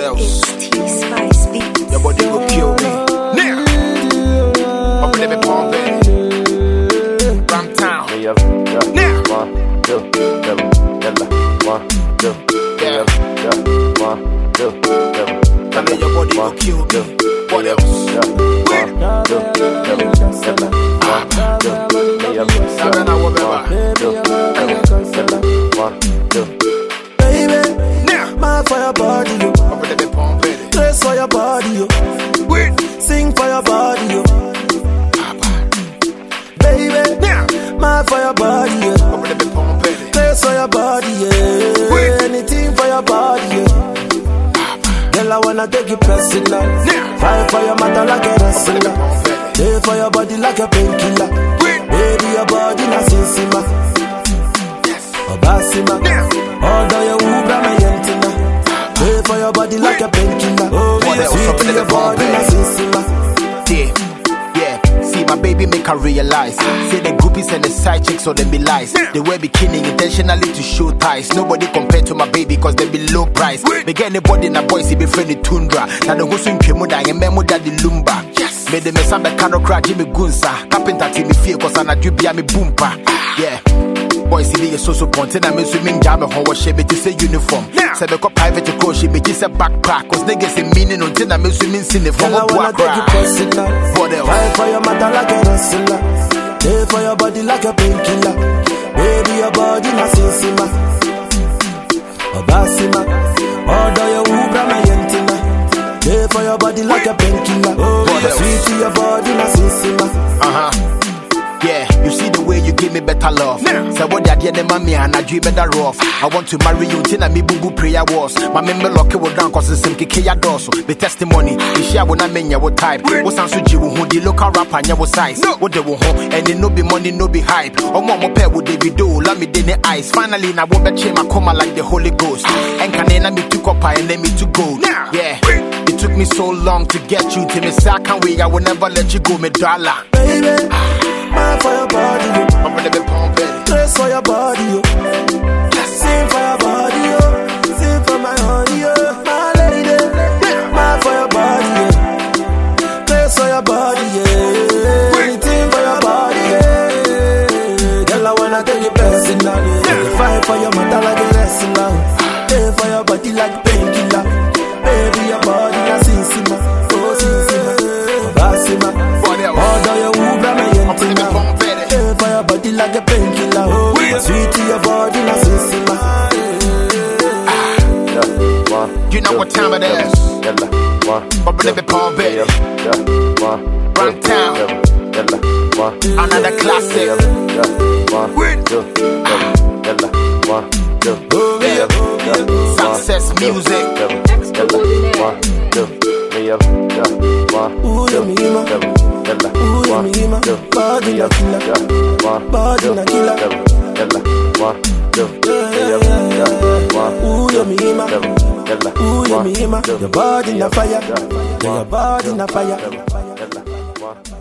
What else? It's T Spice Beats. Your body will kill me. Now, up in the palm bed. Ram town. Yeah, yeah. Now. One, two, seven, yalla. One, two, Yeah. yeah, yeah. One, two, seven, And then your body will kill me. What else? yeah. One, two, seven, yalla. One, two, yeah, Seven yeah. hour beba. One, two, seven, yalla. One, two. Baby, Now, mad for body, for your body, yo. Wait. Sing for your body, yo. Baby, Now, mad for your body, yo. up in the palm bed. Trace for your body, yeah. Wait. Anything for your body, yeah. Girl, I wanna take you personal. Now. Fight for your matter like a wrestler. palm for your body like a painkiller. Baby, your body na sinsima. Yes. Obasima. Now. Oh, What yeah, else up in sweet the your body bomb, na. Yeah, yeah. See my baby make her realize. Say the groupies and the side chicks or them be lies. They wear bikini intentionally to show ties. Nobody compared to my baby cause they be low price. They get anybody in a boy see be friendly tundra. Now the go soon kemu da and memo da the lumba. Yes. Made the mesa be kano crack Jimmy Gunsa. Carpenter team me fear cause I na be me boompa. Yeah. Boy, see the so so ponte na me swimming jam ho wa she be to say uniform. Say ko private be just a backpack cause niggas say meaning until me swimming sin the from Girl, I a wanna take you personal. What else? Fight for your matter like a wrestler. Stay for your body like a painkiller. Baby, your body na sinsima. Obasima. Although you ubra my yentina. Stay for your body like a painkiller. Oh, What else? sweet to your body na sinsima. Uh better love. Say what that yeah, mommy and I dream better rough. I want to marry you till I me boo boo prayer was. My member lock it down cause it's some kiki ya doso. The testimony, the share when I mean what type. What sounds to you who the local rapper and your size. What they want and it no be money, no be hype. Oh mama pair with David do, let me in the eyes. Finally, now won't be my coma like the Holy Ghost. And can me took up and then me to go. Yeah. It took me so long to get you to me, say I can't wait. I will never let you go, me dollar. Baby, for your body. I'm gonna be pumping. Trace for your body, yo. Sing for your body, yo. Sing for my honey, yo. My lady, mad for your body, yo. Trace for your body, yeah. Anything for your body, yeah. Girl, I wanna take you personal, yeah. Fight for your mother like a wrestler. Stay for your body like painkiller. Baby, your body na sinsima. Oh, sinsima. Obasima. What two, know what time it is. two, yeah, me, ma. seven, yalla. Ooh, yeah, One, me, ma. two, Body yeah, na killer. yeah. One, Body two, na killer. Ooh, me, ma. Ooh, you me, Your body in the fire. Yeah, your body in the fire.